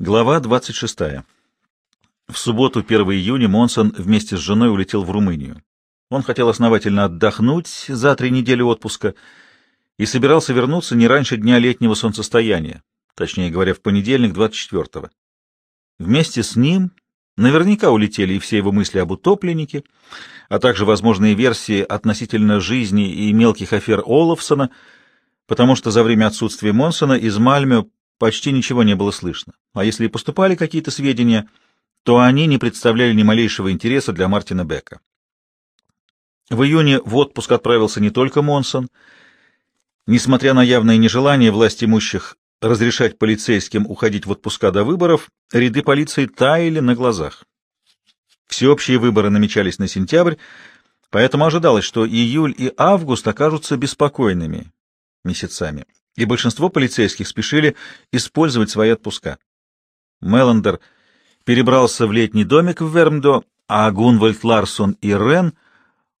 Глава 26. В субботу, 1 июня, Монсон вместе с женой улетел в Румынию. Он хотел основательно отдохнуть за три недели отпуска и собирался вернуться не раньше дня летнего солнцестояния, точнее говоря, в понедельник, 24-го. Вместе с ним наверняка улетели и все его мысли об утопленнике, а также возможные версии относительно жизни и мелких афер Олафсона, потому что за время отсутствия Монсона из Мальмё почти ничего не было слышно. А если и поступали какие-то сведения, то они не представляли ни малейшего интереса для Мартина Бека. В июне в отпуск отправился не только Монсон. Несмотря на явное нежелание власть имущих разрешать полицейским уходить в отпуска до выборов, ряды полиции таяли на глазах. Всеобщие выборы намечались на сентябрь, поэтому ожидалось, что июль и август окажутся беспокойными месяцами и большинство полицейских спешили использовать свои отпуска. Меллендер перебрался в летний домик в Вермдо, а Гунвальд Ларсон и Рен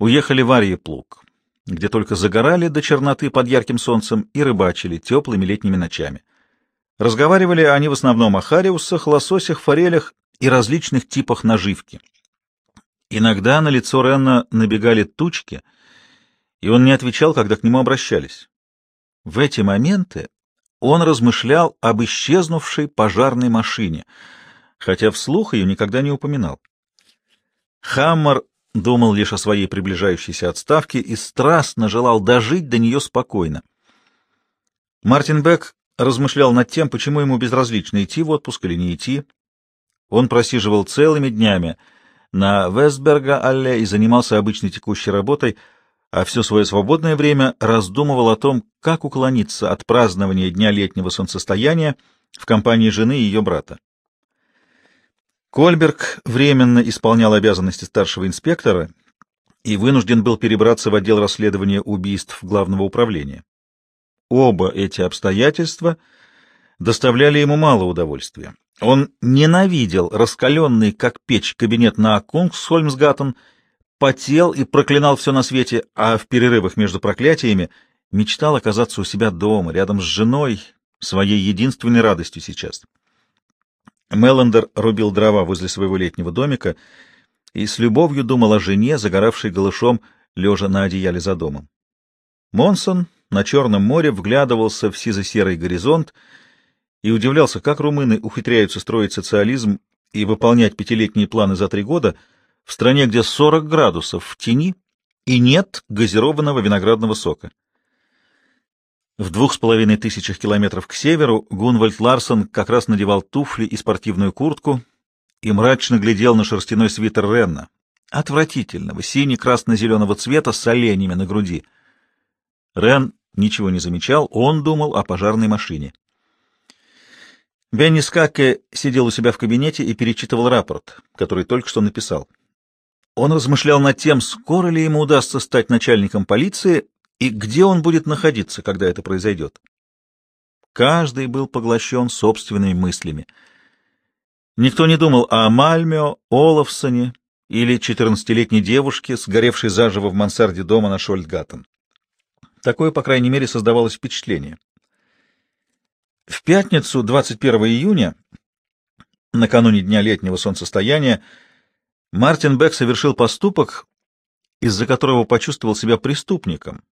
уехали в Арьеплуг, где только загорали до черноты под ярким солнцем и рыбачили теплыми летними ночами. Разговаривали они в основном о хариусах, лососях, форелях и различных типах наживки. Иногда на лицо Ренна набегали тучки, и он не отвечал, когда к нему обращались. В эти моменты он размышлял об исчезнувшей пожарной машине, хотя вслух ее никогда не упоминал. Хаммер думал лишь о своей приближающейся отставке и страстно желал дожить до нее спокойно. Мартин Бек размышлял над тем, почему ему безразлично идти в отпуск или не идти. Он просиживал целыми днями на Вестберга-алле и занимался обычной текущей работой — а все свое свободное время раздумывал о том, как уклониться от празднования Дня летнего солнцестояния в компании жены и ее брата. Кольберг временно исполнял обязанности старшего инспектора и вынужден был перебраться в отдел расследования убийств Главного управления. Оба эти обстоятельства доставляли ему мало удовольствия. Он ненавидел раскаленный, как печь, кабинет на Кунгсхольмсгаттен потел и проклинал все на свете, а в перерывах между проклятиями мечтал оказаться у себя дома, рядом с женой, своей единственной радостью сейчас. Меллендер рубил дрова возле своего летнего домика и с любовью думал о жене, загоравшей голышом, лежа на одеяле за домом. Монсон на Черном море вглядывался в сизо-серый горизонт и удивлялся, как румыны ухитряются строить социализм и выполнять пятилетние планы за три года — в стране, где 40 градусов в тени и нет газированного виноградного сока. В двух с половиной тысячах километров к северу Гунвальд Ларсон как раз надевал туфли и спортивную куртку и мрачно глядел на шерстяной свитер Ренна, отвратительного, сине-красно-зеленого цвета с оленями на груди. Рен ничего не замечал, он думал о пожарной машине. Бенни Скакке сидел у себя в кабинете и перечитывал рапорт, который только что написал. Он размышлял над тем, скоро ли ему удастся стать начальником полиции и где он будет находиться, когда это произойдет. Каждый был поглощен собственными мыслями. Никто не думал о Мальмео, Олафсоне или четырнадцатилетней девушке, сгоревшей заживо в мансарде дома на Шольдгаттен. Такое, по крайней мере, создавалось впечатление. В пятницу, 21 июня, накануне дня летнего солнцестояния, Мартин Бек совершил поступок, из-за которого почувствовал себя преступником.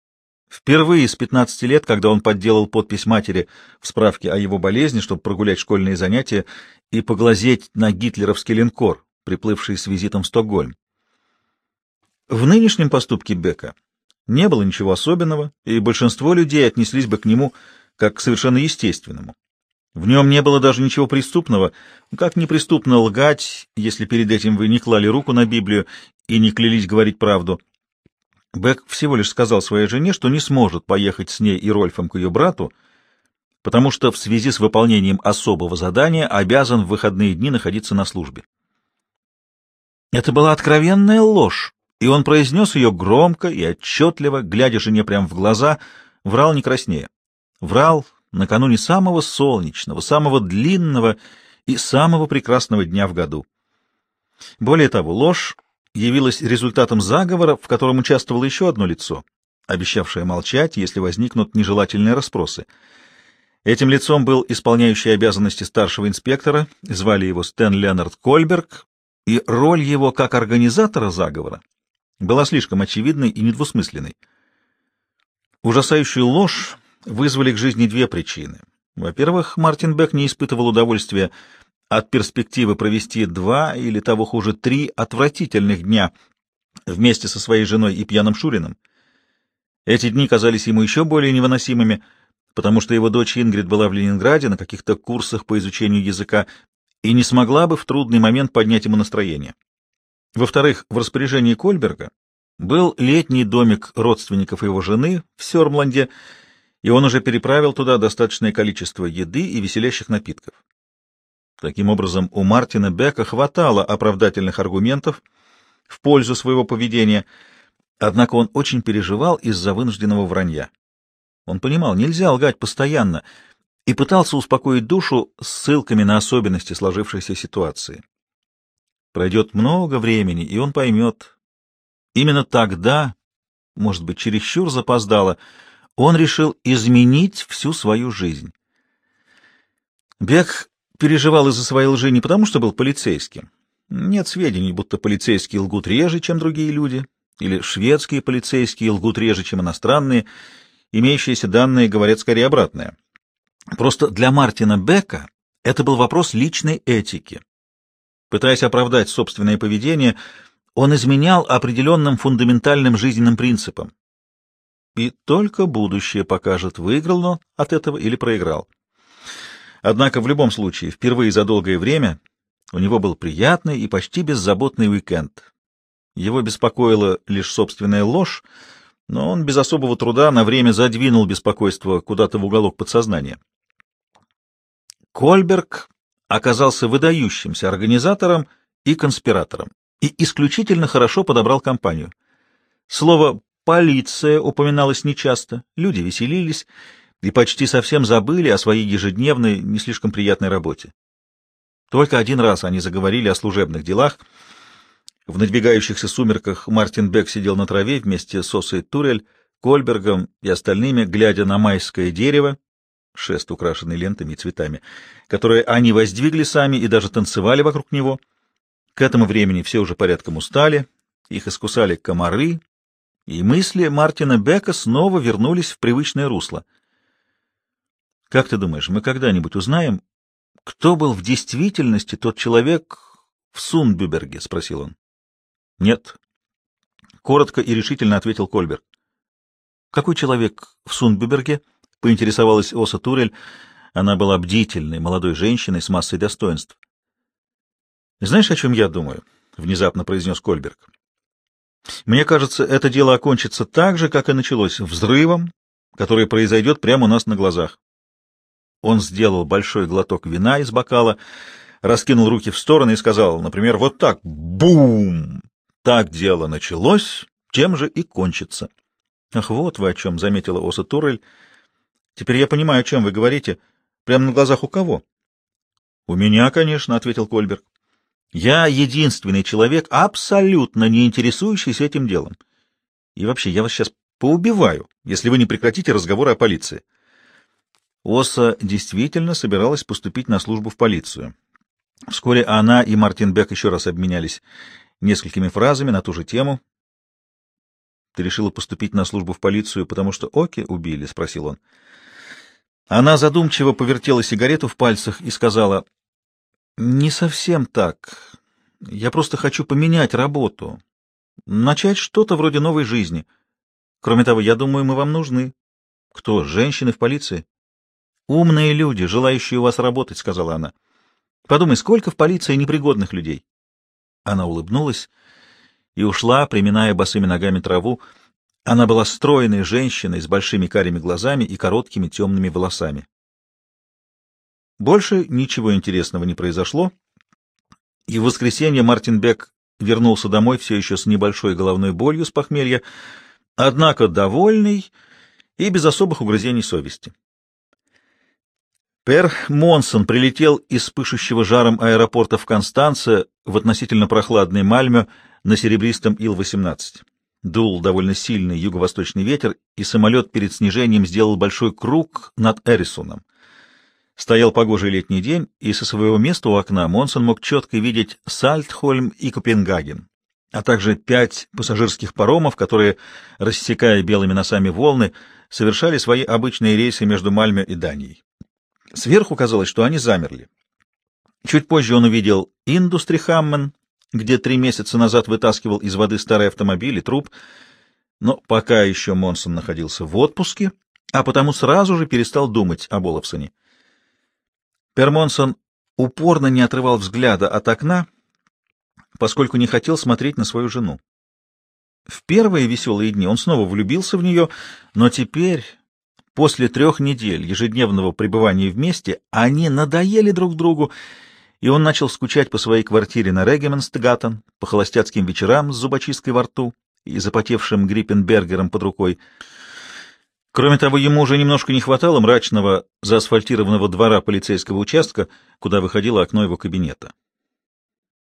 Впервые с 15 лет, когда он подделал подпись матери в справке о его болезни, чтобы прогулять школьные занятия и поглазеть на гитлеровский линкор, приплывший с визитом в Стокгольм. В нынешнем поступке Бека не было ничего особенного, и большинство людей отнеслись бы к нему как к совершенно естественному. В нем не было даже ничего преступного, как неприступно лгать, если перед этим вы не клали руку на Библию и не клялись говорить правду. Бек всего лишь сказал своей жене, что не сможет поехать с ней и Рольфом к ее брату, потому что в связи с выполнением особого задания обязан в выходные дни находиться на службе. Это была откровенная ложь, и он произнес ее громко и отчетливо, глядя жене прямо в глаза, врал не краснее. Врал накануне самого солнечного, самого длинного и самого прекрасного дня в году. Более того, ложь явилась результатом заговора, в котором участвовало еще одно лицо, обещавшее молчать, если возникнут нежелательные расспросы. Этим лицом был исполняющий обязанности старшего инспектора, звали его Стэн Леонард Кольберг, и роль его как организатора заговора была слишком очевидной и недвусмысленной. Ужасающую ложь вызвали к жизни две причины. Во-первых, Мартин Бек не испытывал удовольствия от перспективы провести два или того хуже три отвратительных дня вместе со своей женой и пьяным Шурином. Эти дни казались ему еще более невыносимыми, потому что его дочь Ингрид была в Ленинграде на каких-то курсах по изучению языка и не смогла бы в трудный момент поднять ему настроение. Во-вторых, в распоряжении Кольберга был летний домик родственников его жены в Сёрмланде, и он уже переправил туда достаточное количество еды и веселящих напитков. Таким образом, у Мартина Бека хватало оправдательных аргументов в пользу своего поведения, однако он очень переживал из-за вынужденного вранья. Он понимал, нельзя лгать постоянно, и пытался успокоить душу ссылками на особенности сложившейся ситуации. Пройдет много времени, и он поймет. Именно тогда, может быть, чересчур запоздало, он решил изменить всю свою жизнь. Бек переживал из-за своей лжи не потому, что был полицейским. Нет сведений, будто полицейские лгут реже, чем другие люди, или шведские полицейские лгут реже, чем иностранные. Имеющиеся данные говорят скорее обратное. Просто для Мартина Бека это был вопрос личной этики. Пытаясь оправдать собственное поведение, он изменял определенным фундаментальным жизненным принципам. И только будущее покажет, выиграл он от этого или проиграл. Однако в любом случае, впервые за долгое время у него был приятный и почти беззаботный уикенд. Его беспокоила лишь собственная ложь, но он без особого труда на время задвинул беспокойство куда-то в уголок подсознания. Кольберг оказался выдающимся организатором и конспиратором и исключительно хорошо подобрал компанию. Слово «полиция» упоминалось нечасто, люди веселились и почти совсем забыли о своей ежедневной, не слишком приятной работе. Только один раз они заговорили о служебных делах. В надвигающихся сумерках Мартин Бек сидел на траве вместе с Осой Турель, Кольбергом и остальными, глядя на майское дерево, шест, украшенный лентами и цветами, которые они воздвигли сами и даже танцевали вокруг него. К этому времени все уже порядком устали, их искусали комары, и мысли Мартина Бека снова вернулись в привычное русло. «Как ты думаешь, мы когда-нибудь узнаем, кто был в действительности тот человек в Сунбюберге?» — спросил он. «Нет», — коротко и решительно ответил Кольберг. «Какой человек в Сунбюберге?» — поинтересовалась Оса Турель. Она была бдительной, молодой женщиной с массой достоинств. «Знаешь, о чем я думаю?» — внезапно произнес Кольберг. «Мне кажется, это дело окончится так же, как и началось, взрывом, который произойдет прямо у нас на глазах». Он сделал большой глоток вина из бокала, раскинул руки в стороны и сказал, например, вот так «Бум!» Так дело началось, тем же и кончится. «Ах, вот вы о чем», — заметила Оса Турель, — Теперь я понимаю, о чем вы говорите. Прямо на глазах у кого? — У меня, конечно, — ответил Кольберг. — Я единственный человек, абсолютно не интересующийся этим делом. И вообще, я вас сейчас поубиваю, если вы не прекратите разговоры о полиции. Оса действительно собиралась поступить на службу в полицию. Вскоре она и Мартин Бек еще раз обменялись несколькими фразами на ту же тему. — Ты решила поступить на службу в полицию, потому что Оки убили? — спросил он. — она задумчиво повертела сигарету в пальцах и сказала, «Не совсем так. Я просто хочу поменять работу, начать что-то вроде новой жизни. Кроме того, я думаю, мы вам нужны». «Кто? Женщины в полиции?» «Умные люди, желающие у вас работать», — сказала она. «Подумай, сколько в полиции непригодных людей?» Она улыбнулась и ушла, приминая босыми ногами траву, — она была стройной женщиной с большими карими глазами и короткими темными волосами. Больше ничего интересного не произошло, и в воскресенье Мартин Бек вернулся домой все еще с небольшой головной болью с похмелья, однако довольный и без особых угрызений совести. Пер Монсон прилетел из пышущего жаром аэропорта в Констанце в относительно прохладной Мальме на серебристом Ил-18. Дул довольно сильный юго-восточный ветер, и самолет перед снижением сделал большой круг над Эрисоном. Стоял погожий летний день, и со своего места у окна Монсон мог четко видеть Сальтхольм и Копенгаген, а также пять пассажирских паромов, которые, рассекая белыми носами волны, совершали свои обычные рейсы между Мальме и Данией. Сверху казалось, что они замерли. Чуть позже он увидел Индустрихаммен, где три месяца назад вытаскивал из воды старый автомобиль и труп, но пока еще Монсон находился в отпуске, а потому сразу же перестал думать об Олафсоне. Пермонсон упорно не отрывал взгляда от окна, поскольку не хотел смотреть на свою жену. В первые веселые дни он снова влюбился в нее, но теперь, после трех недель ежедневного пребывания вместе, они надоели друг другу, и он начал скучать по своей квартире на Регеменстгаттен, по холостяцким вечерам с зубочисткой во рту и запотевшим Гриппенбергером под рукой. Кроме того, ему уже немножко не хватало мрачного заасфальтированного двора полицейского участка, куда выходило окно его кабинета.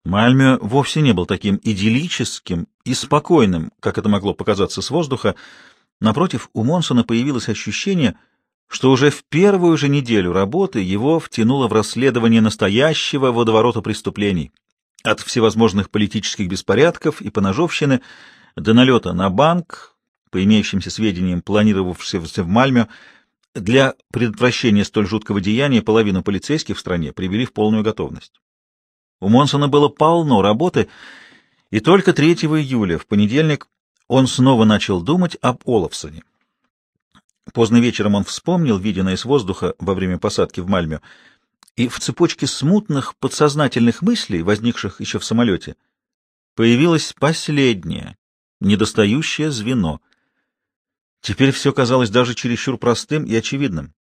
Мальме вовсе не был таким идиллическим и спокойным, как это могло показаться с воздуха. Напротив, у Монсона появилось ощущение, что уже в первую же неделю работы его втянуло в расследование настоящего водоворота преступлений. От всевозможных политических беспорядков и поножовщины до налета на банк, по имеющимся сведениям, планировавшегося в Мальме, для предотвращения столь жуткого деяния половину полицейских в стране привели в полную готовность. У Монсона было полно работы, и только 3 июля, в понедельник, он снова начал думать об Олафсоне. Поздно вечером он вспомнил виденное с воздуха во время посадки в Мальме, и в цепочке смутных подсознательных мыслей, возникших еще в самолете, появилось последнее, недостающее звено — Теперь все казалось даже чересчур простым и очевидным.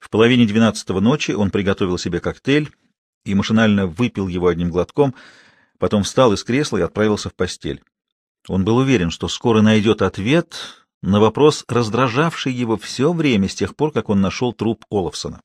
В половине двенадцатого ночи он приготовил себе коктейль и машинально выпил его одним глотком, потом встал из кресла и отправился в постель. Он был уверен, что скоро найдет ответ на вопрос, раздражавший его все время с тех пор, как он нашел труп Олафсона.